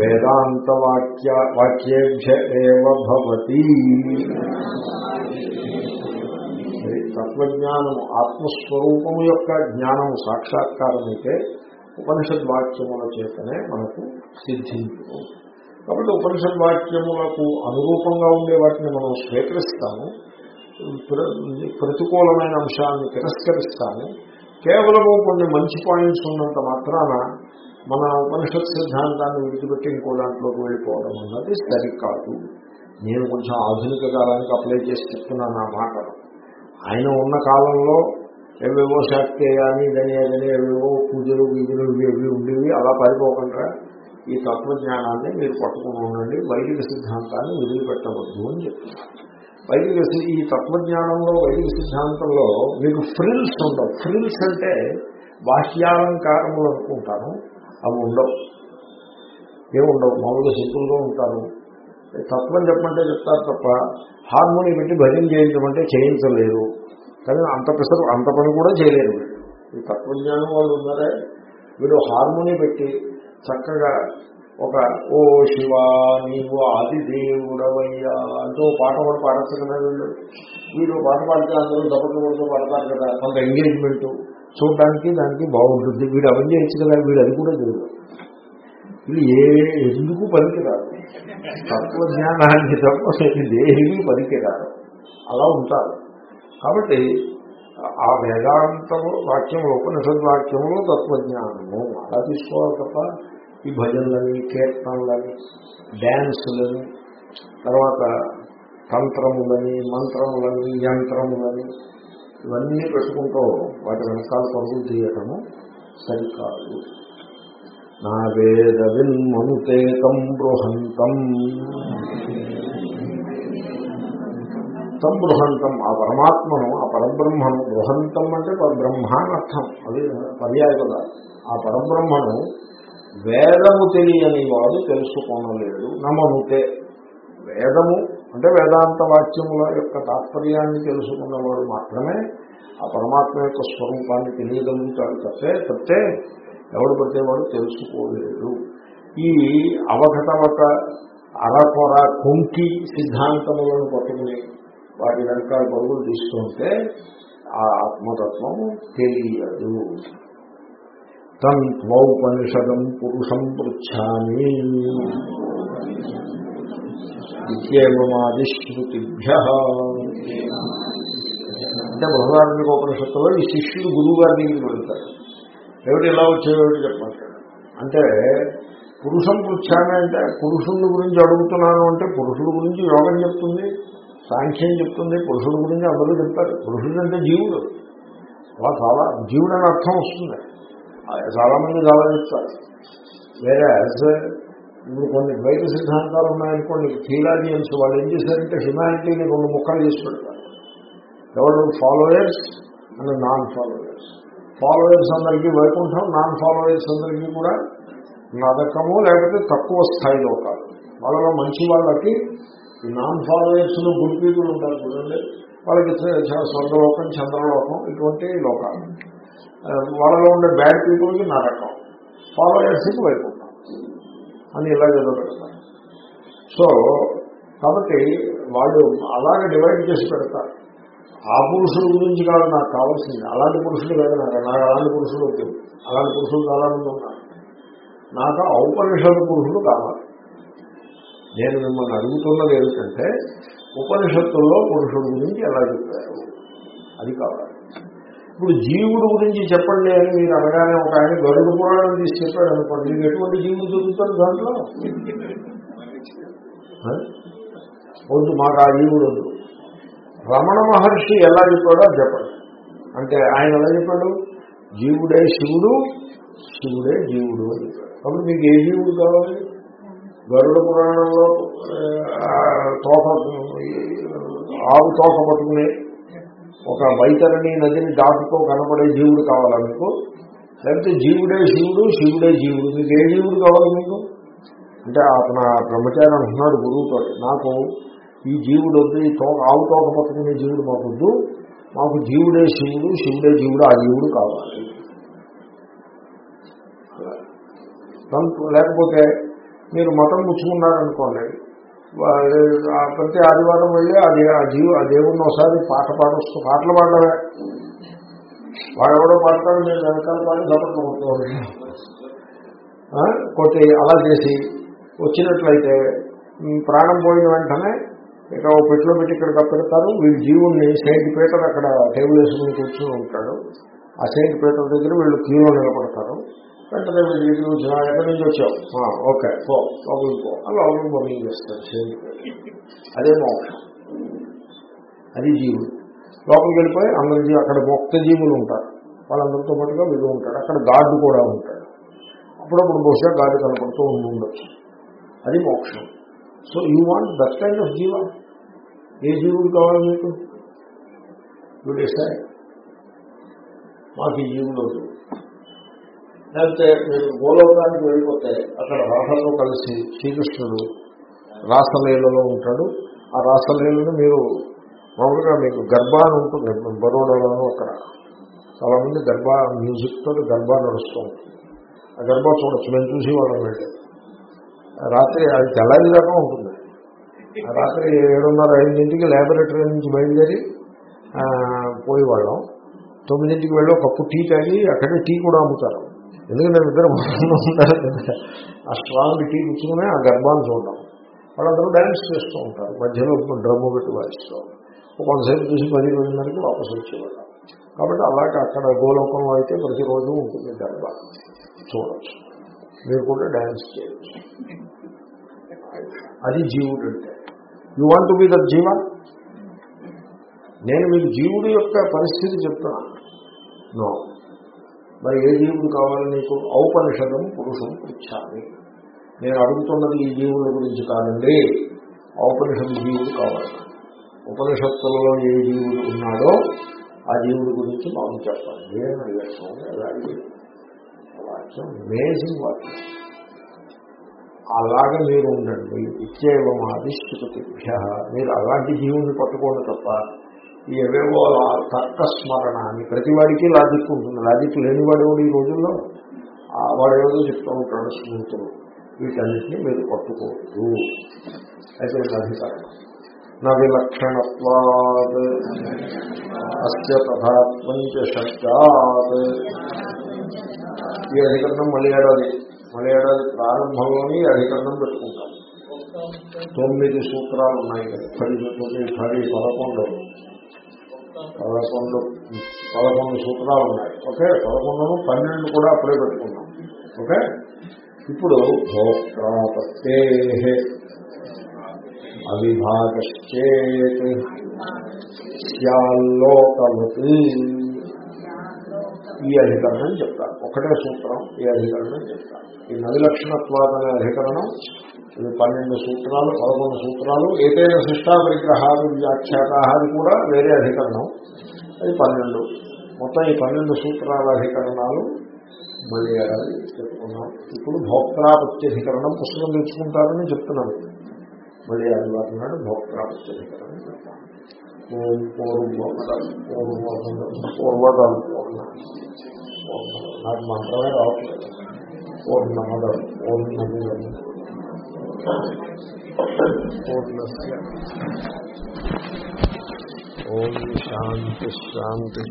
వేదాంత వాక్య వాక్యేభ్య భవతి. తత్వజ్ఞానము ఆత్మస్వరూపము యొక్క జ్ఞానము సాక్షాత్కారమైతే ఉపనిషద్వాక్యముల చేతనే మనకు సిద్ధించును కాబట్టి ఉపనిషద్ వాక్యములకు అనురూపంగా ఉండే వాటిని మనం స్వీకరిస్తాము. ప్రతికూలమైన అంశాన్ని తిరస్కరిస్తాము. కేవలము కొన్ని మంచి పాయింట్స్ ఉన్నంత మాత్రాన మన ఉపనిషత్ సిద్ధాంతాన్ని విడిచిపెట్టి ఇంకో దాంట్లోకి వెళ్ళిపోవడం అన్నది సరికాదు. నేను కొంచెం ఆధునిక కాలానికి అప్లై చేసి చెప్తున్నాను నా మాట. ఆయన ఉన్న కాలంలో ఏవేవో శాక్తేయాన్ని ఇదని అదని ఏవేవో పూజలు వీధులు ఇవి ఉండేవి అలా పడిపోకుండా ఈ తత్వజ్ఞానాన్ని మీరు పట్టుకుని ఉండండి. వైదిక సిద్ధాంతాన్ని వదిలిపెట్టవద్దు అని చెప్తున్నారు. వైదిక ఈ తత్వజ్ఞానంలో వైదిక సిద్ధాంతంలో మీకు ఫ్రిల్స్ ఉండవు. ఫ్రిల్స్ అంటే బాహ్యాలంకారములు అనుకుంటాను. అవి ఉండవు. ఏముండవు మామూలుగా సింపుల్గా ఉంటాను తత్వం చెప్పమంటే చెప్తారు తప్ప హార్మోని పెట్టి భజన చేయించమంటే చేయించలేరు కానీ అంత పిసరు అంత పని కూడా చేయలేరు. ఈ తత్వజ్ఞానం వాళ్ళు ఉన్నారే. వీడు హార్మోని పెట్టి చక్కగా ఒక ఓ శివ నీవు ఆదిదేవుడవయ్యా అంటూ పాట కూడా పాడచ్చు కదా వీళ్ళు. వీడు పాట పాడితే అందరూ దప్పట్లు కొడుతూ పాడతారు కదా. కొంత ఎంగేజ్మెంట్. చూడడానికి దానికి బాగుంటుంది. వీడు అవన్నీ చేయొచ్చు కదా వీడు అది కూడా తెలియదు వీళ్ళు ఏ ఎందుకు పనికిరాదు తత్వజ్ఞానానికి తప్ప దేనికి పనికిరాదు అలా ఉంటారు. కాబట్టి ఆ వేదాంతము వాక్యంలో ఉపనిషద్ వాక్యములు తత్వజ్ఞానము. అలా తీసుకోవాలి తప్ప ఈ భజనలని కీర్తనలని డ్యాన్సులని తర్వాత తంత్రములని మంత్రములని యంత్రములని ఇవన్నీ పెట్టుకుంటూ వాటి వెనకాల పరుగులు తీయటము సరికాదు. నా వేద విన్మనుతేకం బృహంతం. తం బృహంతం ఆ పరమాత్మను ఆ పరబ్రహ్మను బృహంతం అంటే బ్రహ్మ అర్థం. అది పర్యాయ కదా ఆ పరబ్రహ్మను వేదము తెలియని వాడు తెలుసుకోనలేడు నమనుతే. వేదము అంటే వేదాంత వాక్యముల యొక్క తాత్పర్యాన్ని తెలుసుకున్నవాడు మాత్రమే ఆ పరమాత్మ యొక్క స్వరూపాన్ని తెలియగలుగుతాడు తప్పే తప్పే ఎవడు పడితే వాడు తెలుసుకోలేడు. ఈ అవఘటవక అరకొర కుంకి సిద్ధాంతములను పట్టుకుని వాటి వెనకాల పరుగులు తీసుకుంటే ఆ ఆత్మతత్వం తెలియదు. తం త్వౌపనిషదం పురుషం పృచ్ఛామి. ఇత్యేవమాదిశ్రుతిభ్య. అంటే బృహదార్మిక ఉపనిషత్తులో ఈ శిష్యుడు గురువు గారి దగ్గరికి వెళ్తాడు ఏమిటి ఎలా వచ్చేవాడు చెప్పాలి. అంటే పురుషం పృచ్ఛామి అంటే పురుషుల గురించి అడుగుతున్నాను అంటే పురుషుడు గురించి యోగం చెప్తుంది సాంఖ్యం చెప్తుంది పురుషుడు గురించి అందరూ చెప్తారు. పురుషుడు అంటే జీవుడు. అలా చాలా జీవుడు అర్థం వస్తుంది. చాలా మంది చాలా చెప్తారు వేరే ఇప్పుడు కొన్ని ద్వైత సిద్ధాంతాలు ఉన్నాయనుకోండి థీలాజియన్స్ వాళ్ళు ఏం చేశారంటే హ్యుమానిటీని రెండు ముక్కలు చేసి పెడతారు. ఎవరు followers and non followers followers అందరికీ వైకుంఠం నాన్ ఫాలోయర్స్ అందరికీ కూడా నరకము లేకపోతే తక్కువ స్థాయిలో కాదు వాళ్ళలో మంచి వాళ్ళకి నాన్ ఫాలోయర్స్లో గుడ్ పీపుల్ ఉంటారు చూడండి. వాళ్ళకి స్వర్గలోకం చంద్రలోకం ఇటువంటి లోకాలు. వాళ్ళలో ఉండే బ్యాడ్ పీపుల్కి నరకం ఫాలోయర్స్కి వైకుంఠం అని ఇలా ఏదో సో కాబట్టి వాళ్ళు అలాగే డివైడ్ చేసి పెడతారు. ఆ పురుషుల గురించి కాదు నాకు కావాల్సింది. అలాంటి పురుషులు కాదు నాకు. నాకు అలాంటి పురుషులు వద్దు. అలాంటి పురుషులు కావాలని ఉన్నారు నాకు ఔపనిషద్ పురుషులు కావాలి. నేను మిమ్మల్ని అడుగుతున్నది ఏమిటంటే ఉపనిషత్తుల్లో పురుషుడు గురించి ఎలా చెప్పారు? అది కావాలి. ఇప్పుడు జీవుడు గురించి చెప్పండి అని మీరు అనగానే ఒక ఆయన గరుడు పురాణం తీసి చెప్పాడు అనుకోండి. మీకు ఎటువంటి జీవుడు దొరుకుతాడు దాంట్లో? వద్దు మాకు ఆ జీవుడు వద్దు. రమణ మహర్షి ఎలా చెప్పాడో చెప్పండి. అంటే ఆయన ఎలా చెప్పాడు? జీవుడే శివుడు శివుడే జీవుడు అని చెప్పాడు. కాబట్టి మీకు ఏ జీవుడు కావాలి? గరుడ పురాణంలో తోక ఆవు తోక పట్టుకునే ఒక వైతరణి నదిని దాటుతో కనపడే జీవుడు కావాలా మీకు లేకపోతే జీవుడే శివుడు శివుడే జీవుడు. మీకు ఏ జీవుడు కావాలి మీకు? అంటే అతను ఆ బ్రహ్మచారి అంటున్నాడు గురువుతో నాకు ఈ జీవుడు వద్దు ఈ తోక ఆవు తోక పట్టుకునే జీవుడు మాకు వద్దు. మాకు జీవుడే శివుడు శివుడే జీవుడు ఆ జీవుడు కావాలి. లేకపోతే మీరు మతం పుచ్చుకున్నారనుకోండి ప్రతి ఆదివారం వెళ్ళి అది ఆ జీవు ఆ దేవుడిని ఒకసారి పాట పాడొస్తూ పాటలు పాడలే వాడెవడో పాడతాడు నేను వెనకాల పాడి దప్పట్లు కొట్టి అలా చేసి వచ్చినట్లయితే ప్రాణం పోయిన వెంటనే ఇక ఓ పెట్టులో పెట్టి ఇక్కడ కప్పెడతారు. వీళ్ళు జీవుణ్ణి సెయింట్ పీటర్ అక్కడ టేబుల్ వేసుకుని కూర్చుని ఉంటాడు. ఆ సెయింట్ పీటర్ దగ్గర వీళ్ళు క్యూలో నిలబడతారు. వెంటనే వీళ్ళు దగ్గర వచ్చిన ఎక్కడి నుంచి వచ్చావు. "ఆ, ఓకే. పో లోపలికి పో. అని లోపలికి పంపించేస్తాడు అదే మోక్షం. అది జీవుడు. లోపలికి వెళ్ళిపోయి అందరి అక్కడ మొక్త జీవులు ఉంటారు. వాళ్ళందరితో పాటుగా వీళ్ళు ఉంటాడు. అక్కడ గాడ్ కూడా ఉంటాడు. అప్పుడప్పుడు బహుశా గాడి కనపడుతూ ఉండి ఉండొచ్చు. అది మోక్షం. So you want that kind of jiva? ఏ జీవుడు కావాలి మీకు యూ డిసైడ్ మాకు ఈ జీవులు. లేకపోతే మీరు గోలోకానికి వెళ్ళిపోతే అక్కడ రాసంలో కలిసి శ్రీకృష్ణుడు రాసలీలలో ఉంటాడు. ఆ రాసలీలను మీరు మామూలుగా మీకు గర్భా అని ఉంటుంది. బరోడాలోనూ అక్కడ చాలా మంది గర్భ మ్యూజిక్ తోటి గర్భ నడుస్తూ ఉంటుంది ఆ గర్భ చూడొచ్చు. మేము చూసి వాళ్ళం వెళ్ళి. రాత్రి అది తెల్లారి దాకా ఉంటుంది. ఆ రాత్రి ఏడున్నర ఐదింటికి ల్యాబొరేటరీ నుంచి బయలుదేరి పోయేవాళ్ళం. తొమ్మిదింటికి వెళ్ళి ఒక కప్పు టీ తాగి అక్కడే టీ కూడా అమ్ముతారు. ఎందుకంటే ఇద్దరు ఉంటారు కదా. ఆ స్ట్రాంగ్ టీ పుచ్చుకునే ఆ గర్భాన్ని చూడడం. వాళ్ళందరూ డ్యాన్స్ చేస్తూ ఉంటారు. మధ్యలో డ్రమ్ము పెట్టి వాయిస్తూ కొంతసేపు చూసి పది పదిన్నరకి వాపసు వచ్చేవాళ్ళం. కాబట్టి అలాగే అక్కడ గోలోకంలో అయితే ప్రతిరోజు ఉంటుంది గర్భ. చూడొచ్చు. మీరు కూడా డ్యాన్స్ చేయొచ్చు. అది జీవుడు అంటే. You want to be the jiva నేను మీకు జీవుడి యొక్క పరిస్థితి చెప్తున్నాను నో మరి ఏ జీవుడు కావాలి నీకు? ఔపనిషదం పురుషం పృచ్ఛామి. నేను అడుగుతున్నది ఈ జీవుల గురించి కాదండి. ఔపనిషద్ జీవుడు కావాలి. ఉపనిషత్తులలో ఏ జీవుడు ఉన్నాడో ఆ జీవుడి గురించి మనం చెప్పాలి నేను అడిగాను అలాగే వాక్యం అమేజింగ్ వాక్యం. అలాగే మీరు ఉండండి. ఇచ్చేవం అధిష్ఠితిభ్య మీరు అలాంటి జీవుని పట్టుకోండి తప్ప ఈ ఏవేవో తర్కస్మరణ అని ప్రతి వాడికి లాజిక్ ఉంటుంది. లాజిక్ లేనివాడు ఈ రోజుల్లో ఆ వాడేదో చెప్తూ ఉంటాడు స్మృతులు వీటన్నిటినీ మీరు పట్టుకోవద్దు. అయితే అధికారం నా విలక్షణత్వాద్ అస్య తథాత్మంచ శబ్దాత్ ఈ అధికరణం మళ్ళీ ఏడాది. మళ్ళీ ఏడాది ప్రారంభంలోని ఈ అధికరణం పెట్టుకుంటాం. తొమ్మిది సూత్రాలు ఉన్నాయి కదా పది తొమ్మిది పది పదకొండు. పదకొండు పదకొండు సూత్రాలు ఉన్నాయి. ఓకే? పదకొండును పన్నెండు కూడా అప్పుడే పెట్టుకున్నాం. ఓకే? ఇప్పుడు భోక్తాపత్తే అవిభాగశ్చేత్ స్యాల్లోకవత్ ఈ అధికరణం చెప్తారు. ఒకటే సూత్రం ఈ అధికరణం చెప్తారు. ఈ నది లక్షణత్వాదనే అధికరణం ఇవి పన్నెండు సూత్రాలు పదకొండు సూత్రాలు ఏదైనా శిష్టా విగ్రహాలు వ్యాఖ్యాతాలు కూడా వేరే అధికరణం. అది పన్నెండు. మొత్తం ఈ పన్నెండు సూత్రాల అధికరణాలు మళ్ళీ అది చెప్పుకున్నాం ఇప్పుడు భోక్తాపత్యధికరణం పుస్తకం తెచ్చుకుంటారని చెప్తున్నాను మళ్ళీ ఆదివారం నాడు భోక్తాపత్యధికరణం చెప్తాను ఓం పూర్వమదం పూర్వమదం పూర్వదం పూర్ణ. నాకు మంత్రమే రావట్లేదు. పూర్ణమదం పూర్ణమిదం. పూర్ణస్య ఓం శాంతి శాంతి